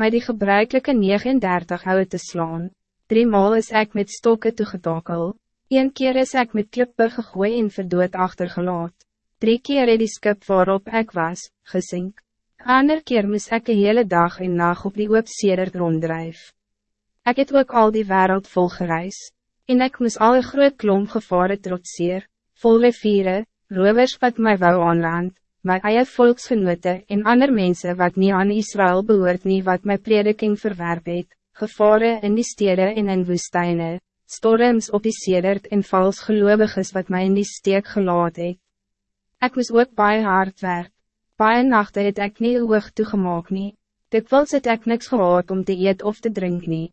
mij die gebruikelijke 39 houden te slaan. Drie maal is ik met stokken toegetakel. Een keer is ik met klippe gegooid en verdood achtergelaat. Drie keer het die skip waarop ik was, gesink. Ander keer moest ik de hele dag en nacht op die oop sedert ronddrijf. Ik het ook al die wereld vol gereis. En ik moest alle groot klomp gevaren trotseer, vol riviere, rovers wat mij wou aanland, my eie volksgenote en ander mensen wat niet aan Israël behoort nie wat my prediking verwerp het, gevare in die stede en in woestijne, storms op die sedert en vals gelooviges wat mij in die steek gelaat het. Ek moes ook baie hard werk, baie nachte het ek nie oog toegemaak nie, dikwils het ek niks gehad om te eet of te drink nie.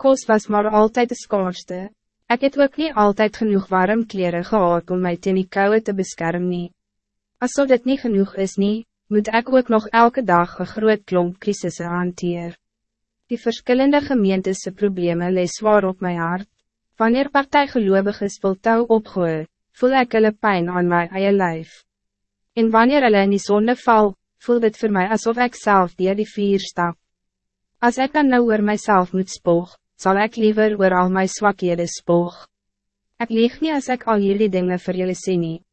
Kos was maar altijd de skaarste, ek het ook niet altijd genoeg warm kleren gehad om mij ten die koude te beschermen. nie. Alsof dit niet genoeg is nie, moet ik ook nog elke dag een groot klomp crisisse hanteer. Die verschillende gemeentese problemen lees zwaar op mijn hart. Wanneer partijgeloovig is wil touw opgooien, voel ik hulle pijn aan mijn eie lijf. En wanneer hulle in die zonde val, voel dit voor mij alsof ik zelf die die vier stap. Als ik dan nou oor myself moet spoog, zal ik liever oor al mijn zwakhede spoog. Ik lieg niet als ik al jullie dingen voor jullie sê nie.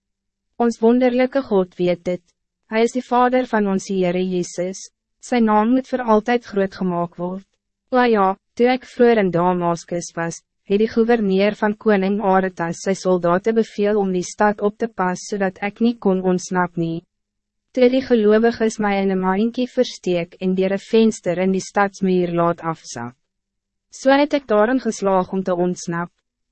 Ons wonderlijke God weet dit. Hij is de Vader van ons Heere Jezus. Zijn naam moet voor altijd groot gemaakt worden. O ja, toen ik vroeger in Damascus was, het die gouverneur van koning Aretas sy soldaten beveel om die stad op te passen, zodat ik niet kon ontsnap nie. Toe die gelovig is my in een maaienkie versteek en dier een venster in die stadsmuur laat afzak. So het ek daarin geslaag om te ontsnap.